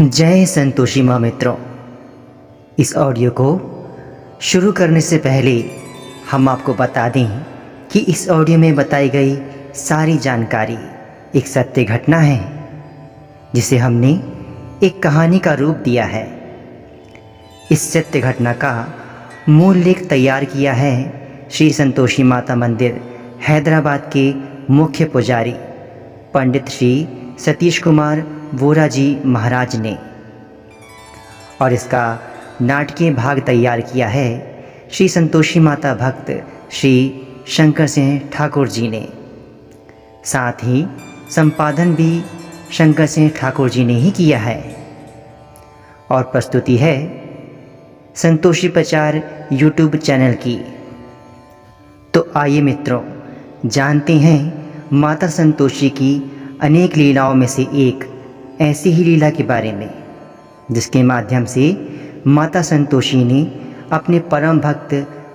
जय संतोषी माँ मित्रों। इस ऑडियो को शुरू करने से पहले हम आपको बता दें कि इस ऑडियो में बताई गई सारी जानकारी एक सत्य घटना है, जिसे हमने एक कहानी का रूप दिया है। इस सत्य घटना का मूल लेख तैयार किया है श्री संतोषी माता मंदिर, हैदराबाद के मुख्य पुजारी, पंडित श्री सतीश कुमार वोरा जी महाराज ने। और इसका नाटकीय भाग तैयार किया है श्री संतोषी माता भक्त श्री शंकर सिंह ठाकुर जी ने। साथ ही संपादन भी शंकर सिंह ठाकुर जी ने ही किया है। और प्रस्तुति है संतोषी प्रचार यूट्यूब चैनल की। तो आइए मित्रों, जानते हैं माता संतोषी की अनेक लीलाओं में से एक ऐसी ही लीला के बारे में, जिसके माध्यम से माता संतोषी ने अपने परम भक्त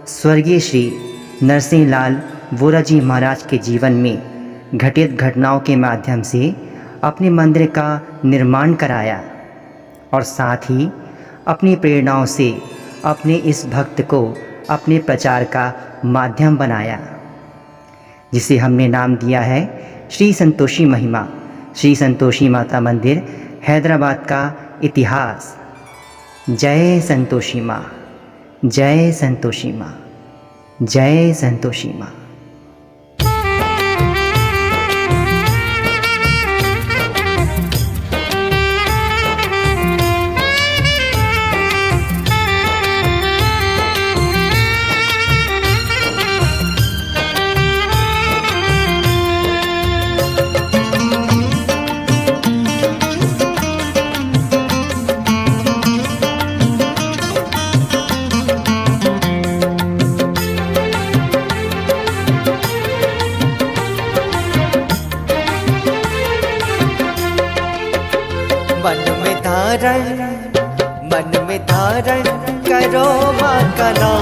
स्वर्गीय श्री नरसिंह लाल वोरा जी महाराज के जीवन में घटित घटनाओं के माध्यम से अपने मंदिर का निर्माण कराया और साथ ही अपनी प्रेरणाओं से अपने इस भक्त को अपने प्रचार का माध्यम बनाया, जिसे हमने नाम दिया है श्री संतोषी महिमा। श्री संतोषी माता मंदिर, हैदराबाद का इतिहास। जय संतोषी माँ, जय संतोषी माँ, जय संतोषी माँ। धारण करो माँ कला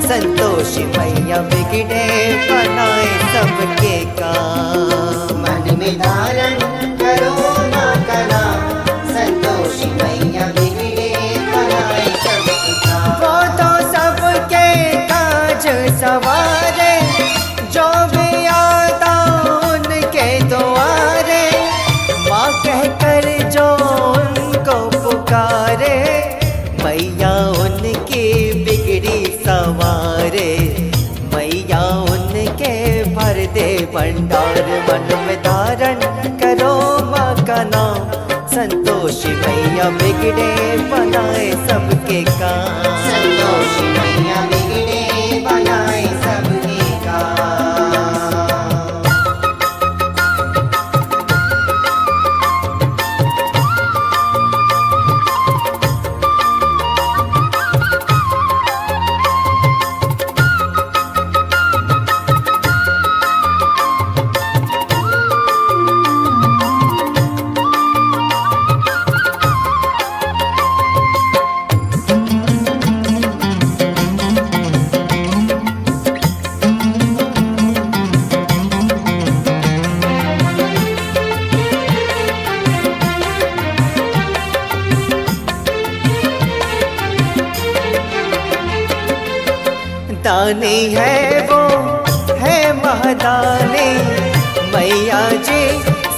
संतोष संतोषी मैया बिगड़े बनाए सबके काम। मन में धारण भंडार मन में धारण करो माँ का नाम। संतोषी मैया बिगड़े, बनाए सबके काम। संतोषी मैया दानी है वो है महदानी मैया जी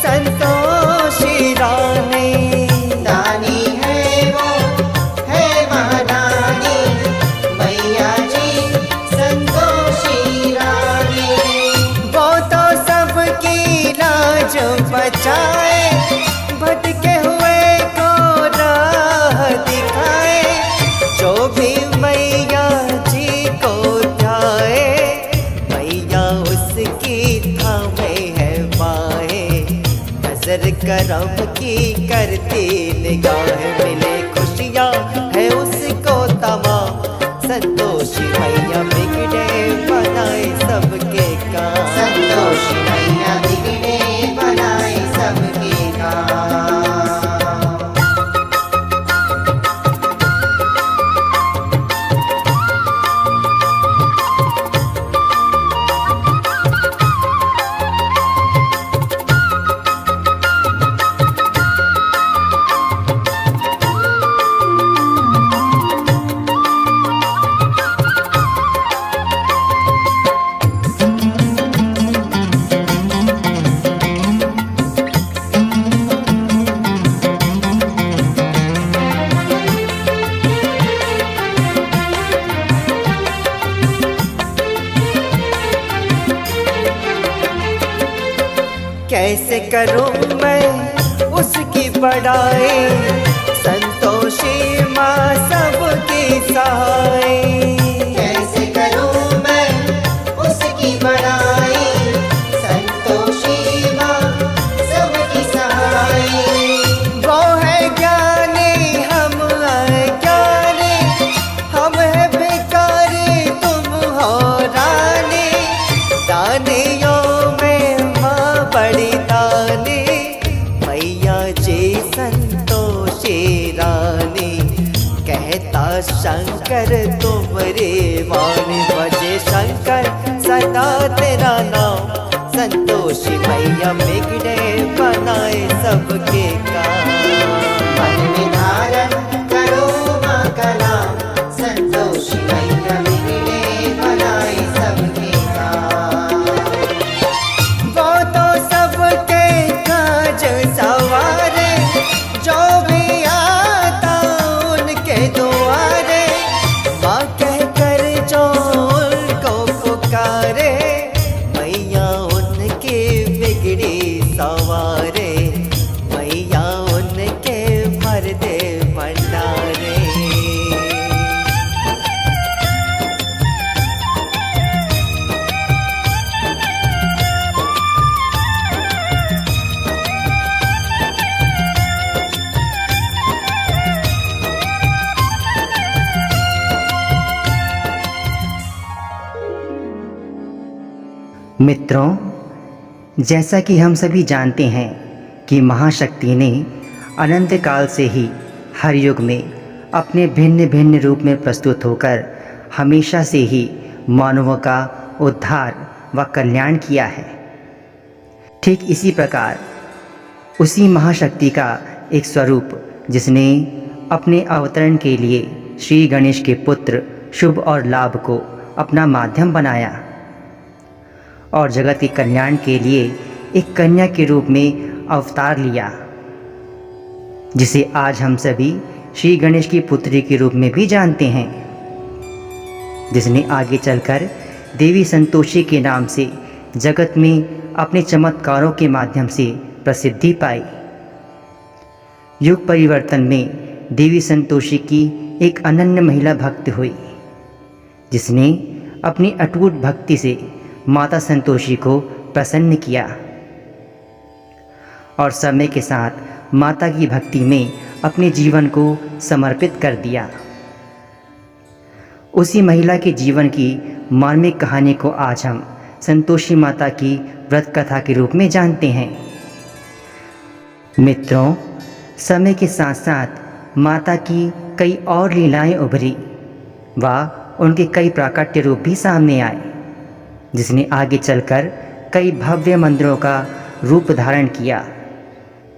संतोषी रानी करम की करती निगाह मिले शंकर तुमरे वाणी बजे शंकर, सदा तेरा नाम संतोषी मैया बिगड़े बनाए सबके काम। मन करो माँ का मित्रों, जैसा कि हम सभी जानते हैं कि महाशक्ति ने अनंत काल से ही हर युग में अपने भिन्न भिन्न रूप में प्रस्तुत होकर हमेशा से ही मानवों का उद्धार व कल्याण किया है। ठीक इसी प्रकार, उसी महाशक्ति का एक स्वरूप जिसने अपने अवतरण के लिए श्री गणेश के पुत्र शुभ और लाभ को अपना माध्यम बनाया। और जगत के कल्याण के लिए एक कन्या के रूप में अवतार लिया, जिसे आज हम सभी श्री गणेश की पुत्री के रूप में भी जानते हैं, जिसने आगे चलकर देवी संतोषी के नाम से जगत में अपने चमत्कारों के माध्यम से प्रसिद्धि पाई। युग परिवर्तन में देवी संतोषी की एक अनन्य महिला भक्त हुई, जिसने अपनी अटूट भक्ति से माता संतोषी को प्रसन्न किया और समय के साथ माता की भक्ति में अपने जीवन को समर्पित कर दिया। उसी महिला के जीवन की मार्मिक कहानी को आज हम संतोषी माता की व्रत कथा के रूप में जानते हैं। मित्रों, समय के साथ साथ माता की कई और लीलाएँ उभरी व उनके कई प्राकट्य रूप भी सामने आए। जिसने आगे चलकर कई भव्य मंदिरों का रूप धारण किया।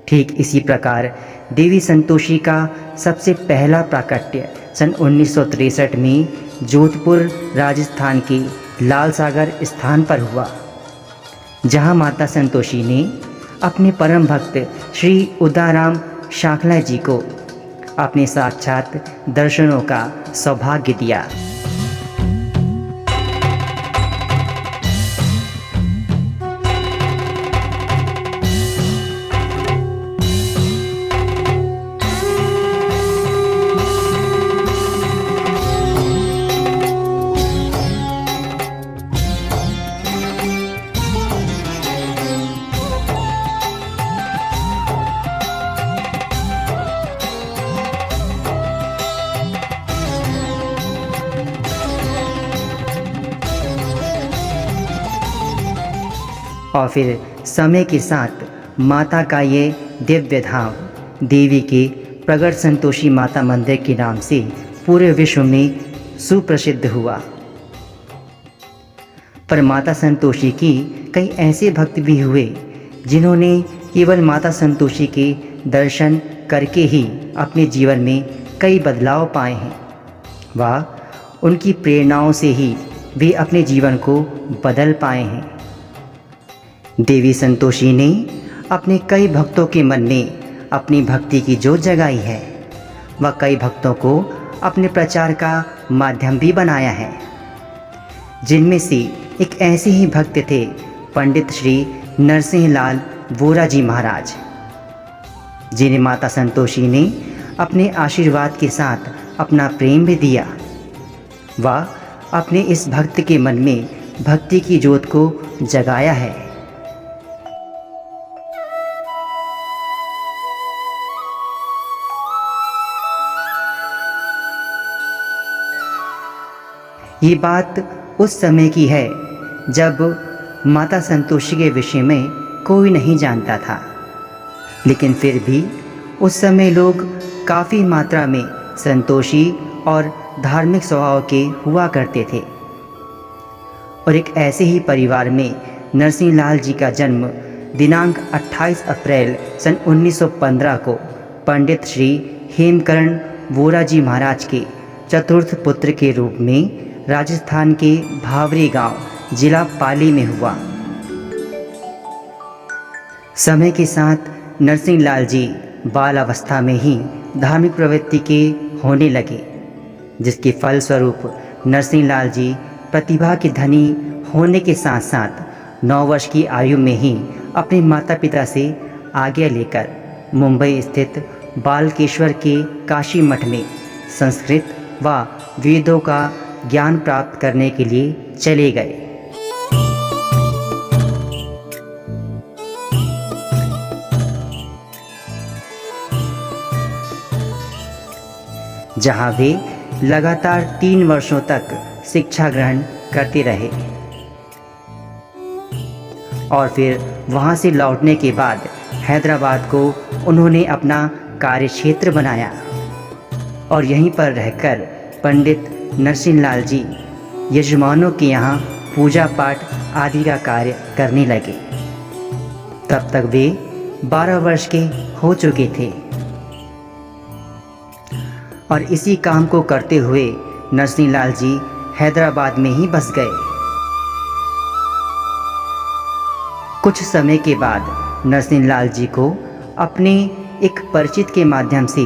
ठीक इसी प्रकार देवी संतोषी का सबसे पहला प्राकट्य सन 1963 में जोधपुर राजस्थान के लाल सागर स्थान पर हुआ, जहाँ माता संतोषी ने अपने परम भक्त श्री उदाराम शाखला जी को अपने साक्षात दर्शनों का सौभाग्य दिया। और फिर समय के साथ माता का ये दिव्य धाम, देवी के प्रगट संतोषी माता मंदिर के नाम से पूरे विश्व में सुप्रसिद्ध हुआ। पर माता संतोषी की कई ऐसे भक्त भी हुए, जिन्होंने केवल माता संतोषी के दर्शन करके ही अपने जीवन में कई बदलाव पाए हैं। व उनकी प्रेरणाओं से ही वे अपने जीवन को बदल पाए हैं। देवी संतोषी ने अपने कई भक्तों के मन में अपनी भक्ति की जोत जगाई है। व कई भक्तों को अपने प्रचार का माध्यम भी बनाया है। जिनमें से एक ऐसे ही भक्त थे पंडित श्री नरसिंह लाल वोरा जी महाराज। जिन्हें माता संतोषी ने अपने आशीर्वाद के साथ अपना प्रेम भी दिया। वह अपने इस भक्त के मन में भक्ति की ज्योत को जगाया है। ये बात उस समय की है, जब माता संतोषी के विषय में कोई नहीं जानता था। लेकिन फिर भी उस समय लोग काफ़ी मात्रा में संतोषी और धार्मिक स्वभाव के हुआ करते थे। और एक ऐसे ही परिवार में नरसिंह लाल जी का जन्म दिनांक 28 अप्रैल सन 1915 को पंडित श्री हेमकरण वोरा जी महाराज के चतुर्थ पुत्र के रूप में राजस्थान के भावरी गाँव, जिला पाली में हुआ। समय के साथ नरसिंह लाल जी बाल अवस्था में ही धार्मिक प्रवृत्ति के होने लगे, जिसके फलस्वरूप नरसिंह लाल जी प्रतिभा के धनी होने के साथ साथ नौ वर्ष की आयु में ही अपने माता पिता से आज्ञा लेकर मुंबई स्थित बालकेश्वर के काशी मठ में संस्कृत व वेदों का ज्ञान प्राप्त करने के लिए चले गए। जहाँ वे लगातार तीन वर्षों तक शिक्षा ग्रहण करते रहे और फिर वहाँ से लौटने के बाद हैदराबाद को उन्होंने अपना कार्यक्षेत्र बनाया और यहीं पर रहकर पंडित नरसिंह लाल जी यजमानों के यहाँ पूजा पाठ आदि का कार्य करने लगे। तब तक वे 12 वर्ष के हो चुके थे। और इसी काम को करते हुए नरसिंह लाल जी हैदराबाद में ही बस गए। कुछ समय के बाद नरसिंह लाल जी को अपने एक परिचित के माध्यम से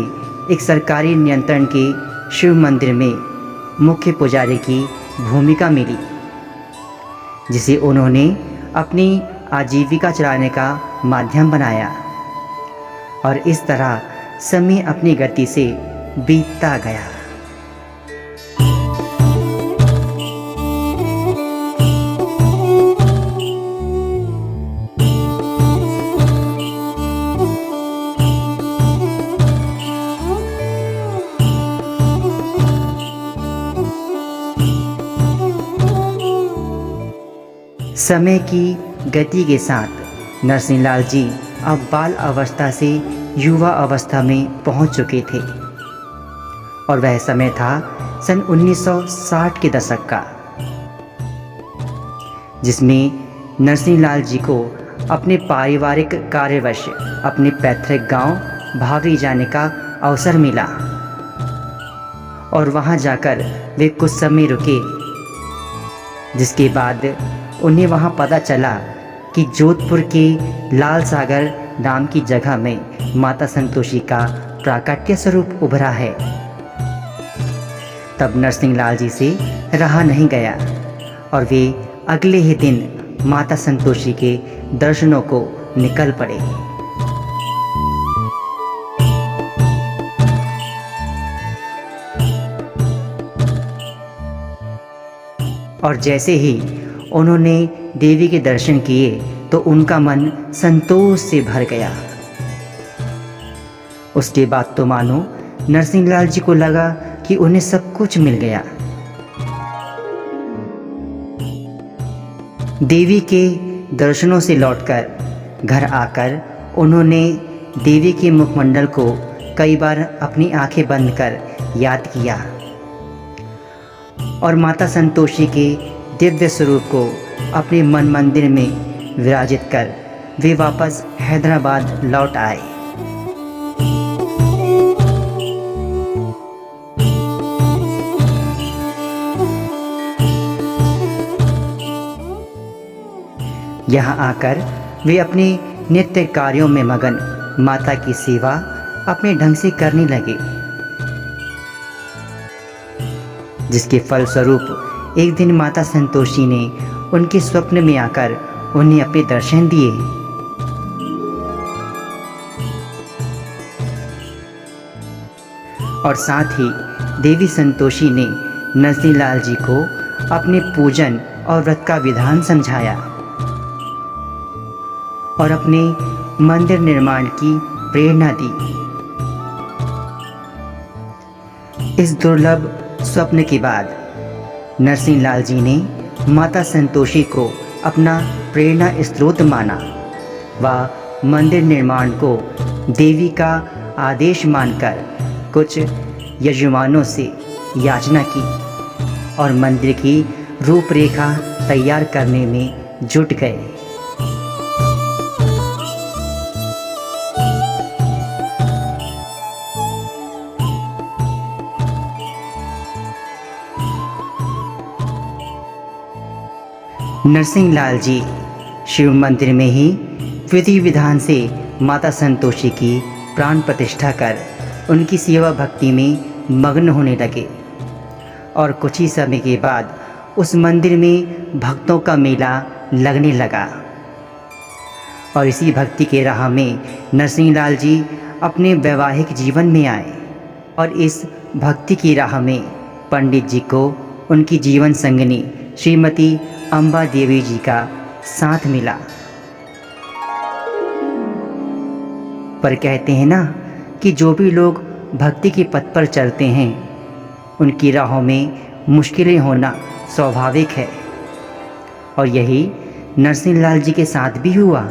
एक सरकारी नियंत्रण के शिव मंदिर में मुख्य पुजारी की भूमिका मिली, जिसे उन्होंने अपनी आजीविका चलाने का माध्यम बनाया और इस तरह समय अपनी गति से बीतता गया। समय की गति के साथ नरसिंह लाल जी अब बाल अवस्था से युवा अवस्था में पहुँच चुके थे। और वह समय था सन 1960 के दशक का, जिसमें नरसिंह लाल जी को अपने पारिवारिक कार्यवश अपने पैतृक गाँव भावरी जाने का अवसर मिला। और वहाँ जाकर वे कुछ समय रुके, जिसके बाद उन्हें वहाँ पता चला कि जोधपुर के लाल सागर नाम की जगह में माता संतोषी का प्राकट्य स्वरूप उभरा है। तब नरसिंह लाल जी से रहा नहीं गया और वे अगले ही दिन माता संतोषी के दर्शनों को निकल पड़े। और जैसे ही उन्होंने देवी के दर्शन किए तो उनका मन संतोष से भर गया। उसके बाद तो मानो नरसिंहलाल जी को लगा कि उन्हें सब कुछ मिल गया। देवी के दर्शनों से लौटकर घर आकर उन्होंने देवी के मुखमंडल को कई बार अपनी आँखें बंद कर याद किया और माता संतोषी के दिव्य स्वरूप को अपने मन मंदिर में विराजित कर वे वापस हैदराबाद लौट आए। यहाँ आकर वे अपने नित्य कार्यों में मगन माता की सेवा अपने ढंग से करने लगे, जिसके फलस्वरूप एक दिन माता संतोषी ने उनके स्वप्न में आकर उन्हें अपने दर्शन दिए। और साथ ही देवी संतोषी ने नजनीलाल जी को अपने पूजन और व्रत का विधान समझाया और अपने मंदिर निर्माण की प्रेरणा दी। इस दुर्लभ स्वप्न के बाद नरसिंह लाल जी ने माता संतोषी को अपना प्रेरणा स्रोत माना। व मंदिर निर्माण को देवी का आदेश मानकर कुछ यजमानों से याचना की और मंदिर की रूपरेखा तैयार करने में जुट गए। नरसिंह लाल जी, शिव मंदिर में ही विधि विधान से माता संतोषी की प्राण प्रतिष्ठा कर उनकी सेवा भक्ति में मग्न होने लगे। और कुछ ही समय के बाद उस मंदिर में भक्तों का मेला लगने लगा। और इसी भक्ति के राह में नरसिंह लाल जी अपने वैवाहिक जीवन में आए और इस भक्ति की राह में पंडित जी को उनकी जीवन संगनी श्रीमती अम्बा देवी जी का साथ मिला। पर कहते हैं ना कि जो भी लोग भक्ति के पथ पर चलते हैं, उनकी राहों में मुश्किलें होना स्वाभाविक है। और यही नरसिंह लाल जी के साथ भी हुआ।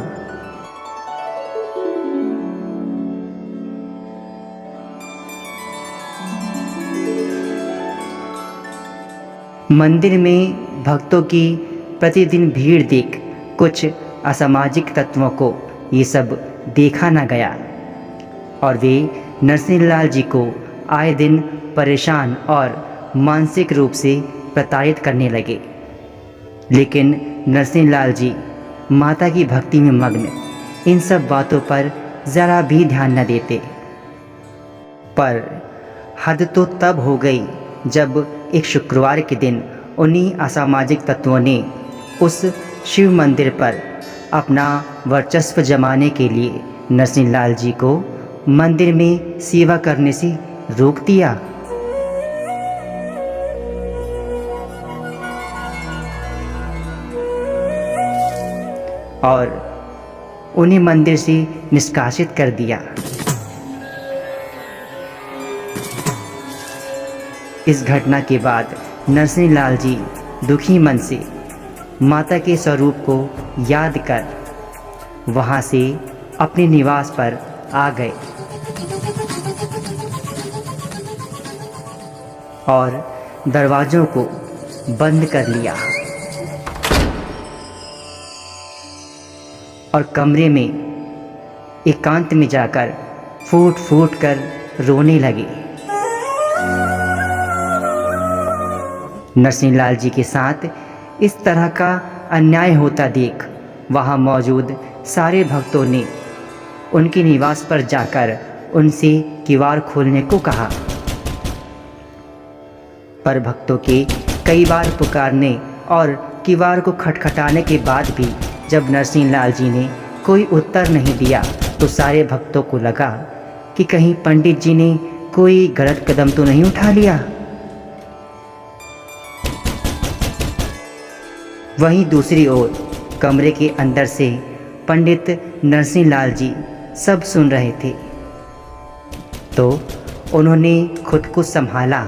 मंदिर में भक्तों की प्रतिदिन भीड़ देख कुछ असामाजिक तत्वों को ये सब देखा न गया। और वे नरसिंह लाल जी को आए दिन परेशान और मानसिक रूप से प्रताड़ित करने लगे। लेकिन नरसिंह लाल जी माता की भक्ति में मग्न, इन सब बातों पर ज़रा भी ध्यान न देते। पर हद तो तब हो गई जब एक शुक्रवार के दिन उन्हीं असामाजिक तत्वों ने उस शिव मंदिर पर अपना वर्चस्व जमाने के लिए नरसिंह लाल जी को मंदिर में सेवा करने से रोक दिया। और उन्हें मंदिर से निष्कासित कर दिया। इस घटना के बाद नरसिंह लाल जी दुखी मन से माता के स्वरूप को याद कर वहाँ से अपने निवास पर आ गए। और दरवाज़ों को बंद कर लिया। और कमरे में एकांत में जाकर फूट फूट कर रोने लगे। नरसिंह लाल जी के साथ इस तरह का अन्याय होता देख। वहाँ मौजूद सारे भक्तों ने उनके निवास पर जाकर उनसे किवाड़ खोलने को कहा। पर भक्तों के कई बार पुकारने और किवाड़ को खटखटाने के बाद भी जब नरसिंह लाल जी ने कोई उत्तर नहीं दिया तो सारे भक्तों को लगा कि कहीं पंडित जी ने कोई गलत कदम तो नहीं उठा लिया। वहीं दूसरी ओर, कमरे के अंदर से पंडित नरसिंह लाल जी सब सुन रहे थे। तो उन्होंने खुद को संभाला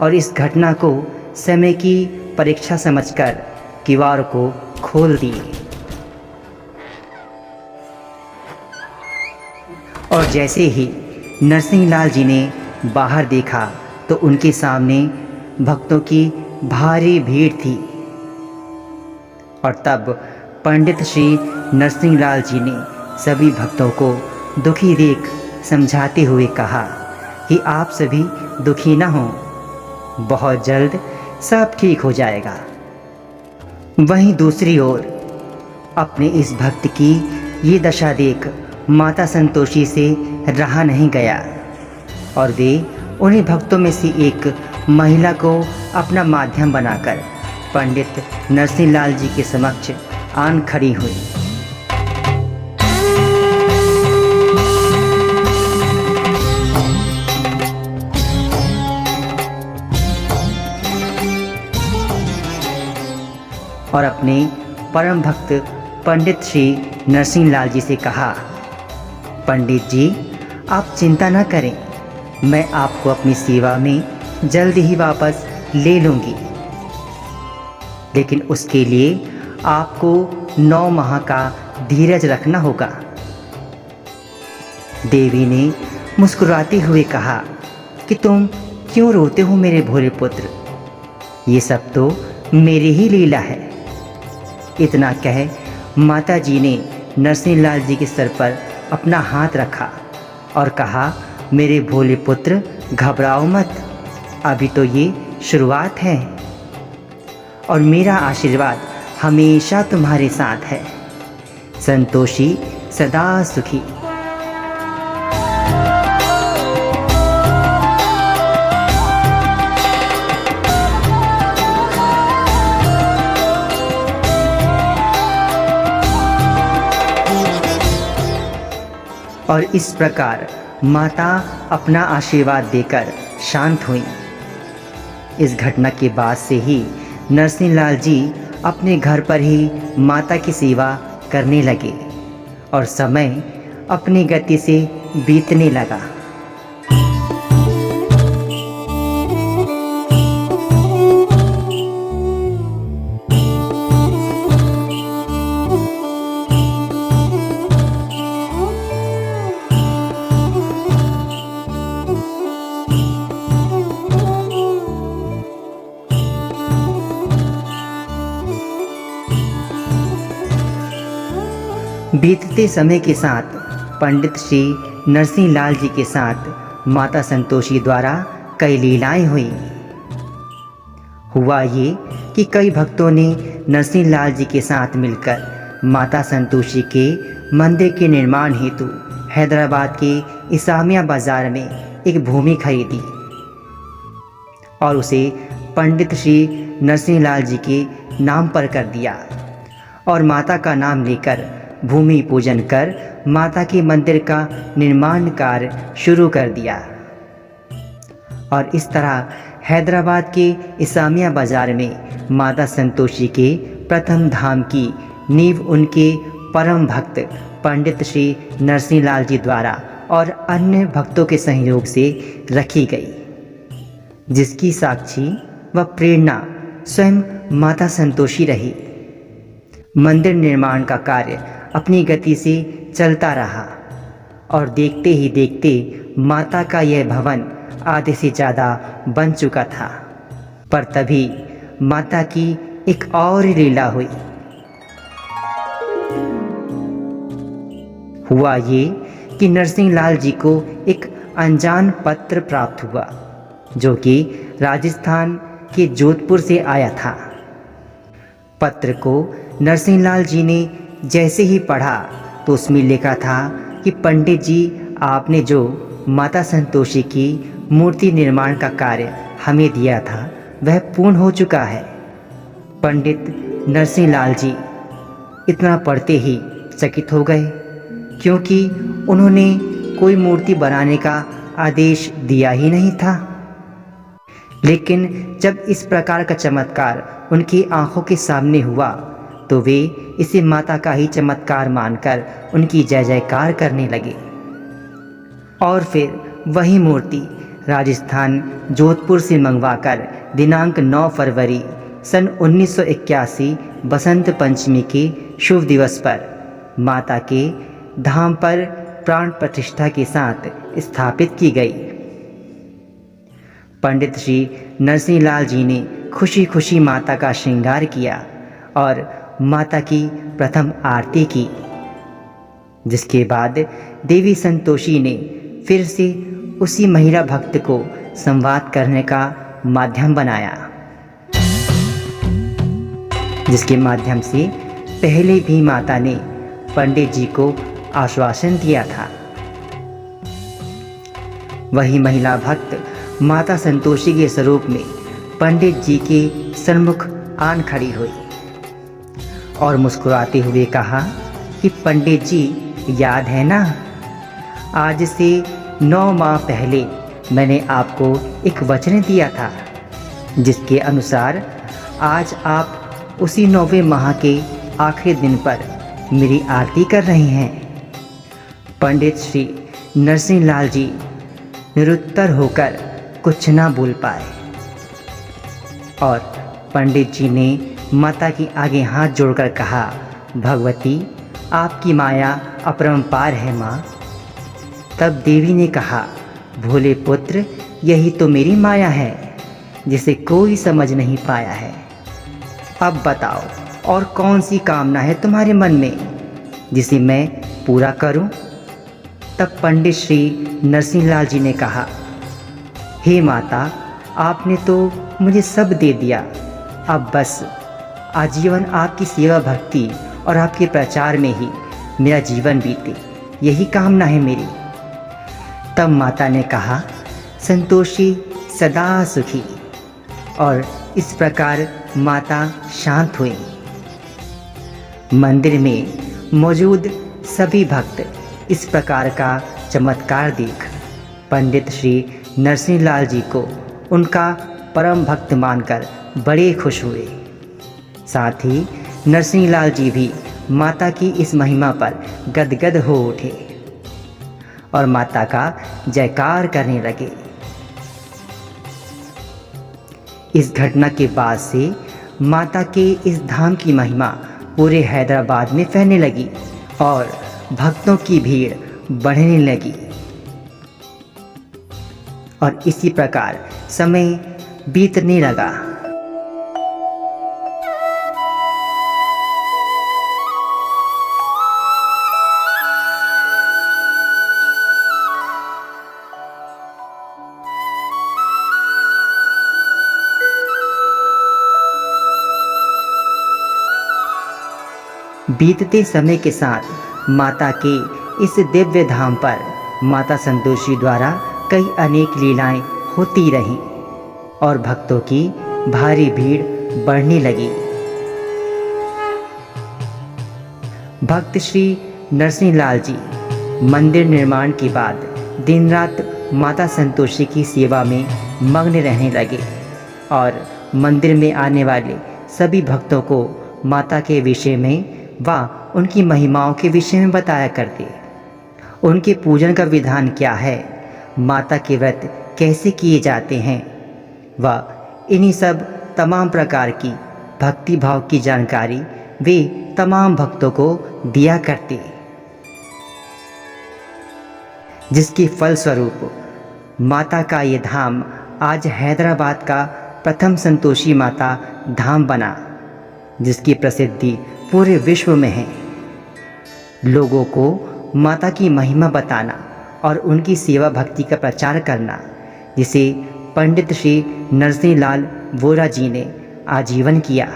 और इस घटना को समय की परीक्षा समझकर किवाड़ को खोल दिए। और जैसे ही नरसिंह लाल जी ने बाहर देखा तो उनके सामने भक्तों की भारी भीड़ थी। और तब पंडित श्री नरसिंह लाल जी ने सभी भक्तों को दुखी देख समझाते हुए कहा कि आप सभी दुखी ना हों, बहुत जल्द सब ठीक हो जाएगा। वहीं दूसरी ओर अपने इस भक्त की ये दशा देख माता संतोषी से रहा नहीं गया और वे उन्हीं भक्तों में से एक महिला को अपना माध्यम बनाकर पंडित नरसिंह लाल जी के समक्ष आन खड़ी हुई। और अपने परम भक्त पंडित श्री नरसिंह लाल जी से कहा, पंडित जी, आप चिंता ना करें। मैं आपको अपनी सेवा में जल्द ही वापस ले लूँगी। लेकिन उसके लिए आपको नौ माह का धीरज रखना होगा। देवी ने मुस्कुराते हुए कहा कि तुम क्यों रोते हो मेरे भोले पुत्र? ये सब तो मेरी ही लीला है। इतना कह माता जी ने नरसिंह लाल जी के सर पर अपना हाथ रखा और कहा, मेरे भोले पुत्र, घबराओ मत। अभी तो ये शुरुआत है। और मेरा आशीर्वाद हमेशा तुम्हारे साथ है। संतोषी, सदा सुखी। और इस प्रकार माता अपना आशीर्वाद देकर शांत हुई। इस घटना के बाद से ही नरसिंह लाल जी अपने घर पर ही माता की सेवा करने लगे और समय अपनी गति से बीतने लगा। बीतते समय के साथ, पंडित श्री नरसिंह लाल जी के साथ माता संतोषी द्वारा कई लीलाएँ हुई। हुआ ये कि कई भक्तों ने नरसिंह लाल जी के साथ मिलकर माता संतोषी के मंदिर के निर्माण हेतु हैदराबाद के इसामिया बाज़ार में एक भूमि खरीदी और उसे पंडित श्री नरसिंह लाल जी के नाम पर कर दिया और माता का नाम लेकर भूमि पूजन कर माता के मंदिर का निर्माण कार्य शुरू कर दिया। और इस तरह हैदराबाद के इसामिया बाज़ार में माता संतोषी के प्रथम धाम की नींव उनके परम भक्त पंडित श्री नरसिंह लाल जी द्वारा और अन्य भक्तों के सहयोग से रखी गई, जिसकी साक्षी व प्रेरणा स्वयं माता संतोषी रही। मंदिर निर्माण का कार्य अपनी गति से चलता रहा और देखते ही देखते माता का यह भवन आधे से ज़्यादा बन चुका था। पर तभी माता की एक और लीला हुई। हुआ ये कि नरसिंह लाल जी को एक अनजान पत्र प्राप्त हुआ, जो कि राजस्थान के जोधपुर से आया था। पत्र को नरसिंह लाल जी ने जैसे ही पढ़ा तो उसमें लिखा था कि पंडित जी, आपने जो माता संतोषी की मूर्ति निर्माण का कार्य हमें दिया था, वह पूर्ण हो चुका है। पंडित नरसिंह लाल जी इतना पढ़ते ही चकित हो गए, क्योंकि उन्होंने कोई मूर्ति बनाने का आदेश दिया ही नहीं था। लेकिन जब इस प्रकार का चमत्कार उनकी आँखों के सामने हुआ तो वे इसे माता का ही चमत्कार मानकर उनकी जय जयकार करने लगे। और फिर वही मूर्ति राजस्थान जोधपुर से मंगवाकर दिनांक 9 फरवरी सन 1981 बसंत पंचमी के शुभ दिवस पर माता के धाम पर प्राण प्रतिष्ठा के साथ स्थापित की गई। पंडित श्री नरसिंह लाल जी ने खुशी खुशी माता का श्रृंगार किया और माता की प्रथम आरती की। जिसके बाद देवी संतोषी ने फिर से उसी महिला भक्त को संवाद करने का माध्यम बनाया। जिसके माध्यम से पहले भी माता ने पंडित जी को आश्वासन दिया था। वही महिला भक्त माता संतोषी के स्वरूप में पंडित जी के सन्मुख आन खड़ी हुई। और मुस्कुराते हुए कहा कि पंडित जी, याद है ना? आज से नौ माह पहले मैंने आपको एक वचन दिया था, जिसके अनुसार आज आप उसी नौवे माह के आखिरी दिन पर मेरी आरती कर रहे हैं। पंडित श्री नरसिंह लाल जी निरुत्तर होकर कुछ ना बोल पाए। और पंडित जी ने माता के आगे हाथ जोड़कर कहा, भगवती, आपकी माया अपरंपार है माँ तब देवी ने कहा, भोले पुत्र, यही तो मेरी माया है, जिसे कोई समझ नहीं पाया है अब बताओ, और कौन सी कामना है तुम्हारे मन में, जिसे मैं पूरा करूँ? तब पंडित श्री नरसिंह लाल जी ने कहा, हे माता, आपने तो मुझे सब दे दिया, अब बस आजीवन आपकी सेवा भक्ति और आपके प्रचार में ही मेरा जीवन बीते। यही कामना है मेरी। तब माता ने कहा, संतोषी, सदा सुखी। और इस प्रकार माता शांत हुई। मंदिर में मौजूद सभी भक्त इस प्रकार का चमत्कार देख, पंडित श्री नरसिंह लाल जी को उनका परम भक्त मानकर बड़े खुश हुए। साथ ही नरसिंह लाल जी भी माता की इस महिमा पर गदगद हो उठे और माता का जयकार करने लगे। इस घटना के बाद से माता के इस धाम की महिमा पूरे हैदराबाद में फैलने लगी और भक्तों की भीड़ बढ़ने लगी। और इसी प्रकार समय बीतने लगा। बीतते समय के साथ माता के इस दिव्य धाम पर माता संतोषी द्वारा कई अनेक लीलाएँ होती रहीं और भक्तों की भारी भीड़ बढ़ने लगी। भक्त श्री नरसिंह लाल जी, मंदिर निर्माण के बाद दिन रात माता संतोषी की सेवा में मग्न रहने लगे और मंदिर में आने वाले सभी भक्तों को माता के विषय में व उनकी महिमाओं के विषय में बताया करते। उनके पूजन का विधान क्या है? माता के व्रत कैसे किए जाते हैं? व इन्हीं सब तमाम प्रकार की भक्ति भाव की जानकारी वे तमाम भक्तों को दिया करते। जिसके फलस्वरूप माता का ये धाम आज हैदराबाद का प्रथम संतोषी माता धाम बना, जिसकी प्रसिद्धि पूरे विश्व में है। लोगों को माता की महिमा बताना और उनकी सेवा भक्ति का प्रचार करना, जिसे पंडित श्री नरसिंह लाल वोरा जी ने आजीवन किया।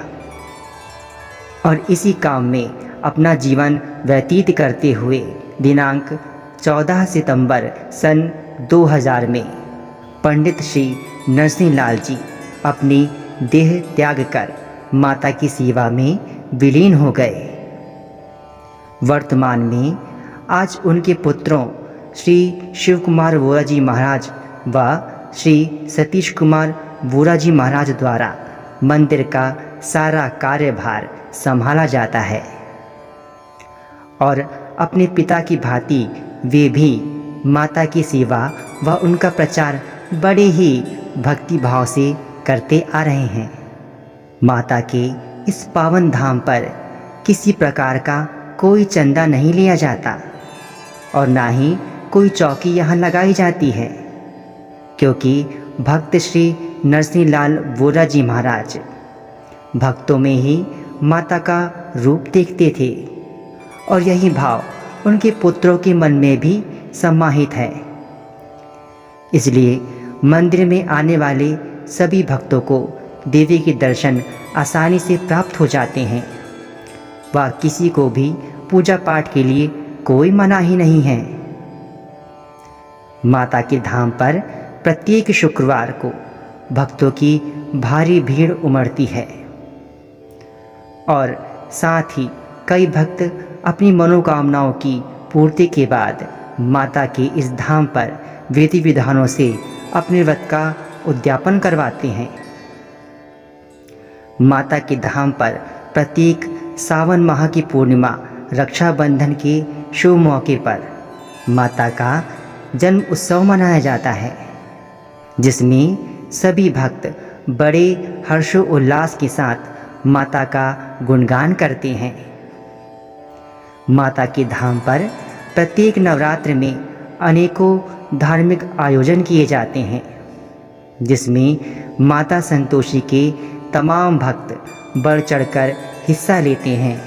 और इसी काम में अपना जीवन व्यतीत करते हुए दिनांक 14 सितंबर सन 2000 में पंडित श्री नरसिंह लाल जी अपनी देह त्याग कर माता की सेवा में विलीन हो गए। वर्तमान में आज उनके पुत्रों श्री शिव कुमार वोरा जी महाराज व श्री सतीश कुमार वोरा जी महाराज द्वारा मंदिर का सारा कार्यभार संभाला जाता है और अपने पिता की भांति वे भी माता की सेवा व उनका प्रचार बड़े ही भक्ति भाव से करते आ रहे हैं। माता के इस पावन धाम पर किसी प्रकार का कोई चंदा नहीं लिया जाता, और ना ही कोई चौकी यहाँ लगाई जाती है, क्योंकि भक्त श्री नरसिंह लाल वोरा जी महाराज भक्तों में ही माता का रूप देखते थे, और यही भाव उनके पुत्रों के मन में भी समाहित है। इसलिए मंदिर में आने वाले सभी भक्तों को देवी के दर्शन आसानी से प्राप्त हो जाते हैं। व किसी को भी पूजा पाठ के लिए कोई मना ही नहीं है। माता के धाम पर प्रत्येक शुक्रवार को भक्तों की भारी भीड़ उमड़ती है। और साथ ही कई भक्त अपनी मनोकामनाओं की पूर्ति के बाद माता के इस धाम पर विधि विधानों से अपने व्रत का उद्यापन करवाते हैं। माता के धाम पर प्रत्येक सावन माह की पूर्णिमा, रक्षाबंधन के शुभ मौके पर माता का जन्म उत्सव मनाया जाता है, जिसमें सभी भक्त बड़े हर्षोल्लास के साथ माता का गुणगान करते हैं। माता के धाम पर प्रत्येक नवरात्र में अनेकों धार्मिक आयोजन किए जाते हैं, जिसमें माता संतोषी के तमाम भक्त बढ़ चढ़कर हिस्सा लेते हैं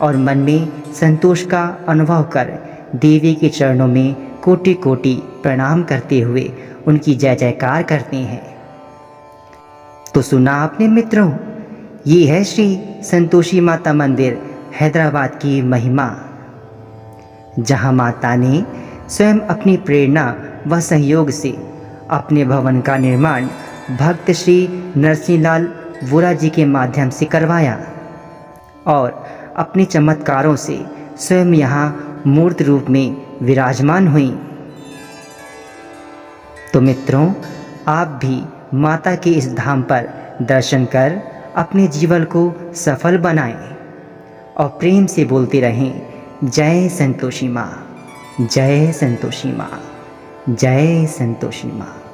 और मन में संतोष का अनुभव कर देवी के चरणों में कोटि कोटि प्रणाम करते हुए उनकी जय जयकार करते हैं। तो सुना आपने मित्रों, ये है श्री संतोषी माता मंदिर, हैदराबाद की महिमा, जहाँ माता ने स्वयं अपनी प्रेरणा व सहयोग से अपने भवन का निर्माण भक्त श्री नरसिंहलाल वोरा जी के माध्यम से करवाया और अपने चमत्कारों से स्वयं यहाँ मूर्त रूप में विराजमान हुई। तो मित्रों, आप भी माता के इस धाम पर दर्शन कर अपने जीवन को सफल बनाएँ और प्रेम से बोलते रहें, जय संतोषी माँ, जय संतोषी माँ, जय संतोषी माँ।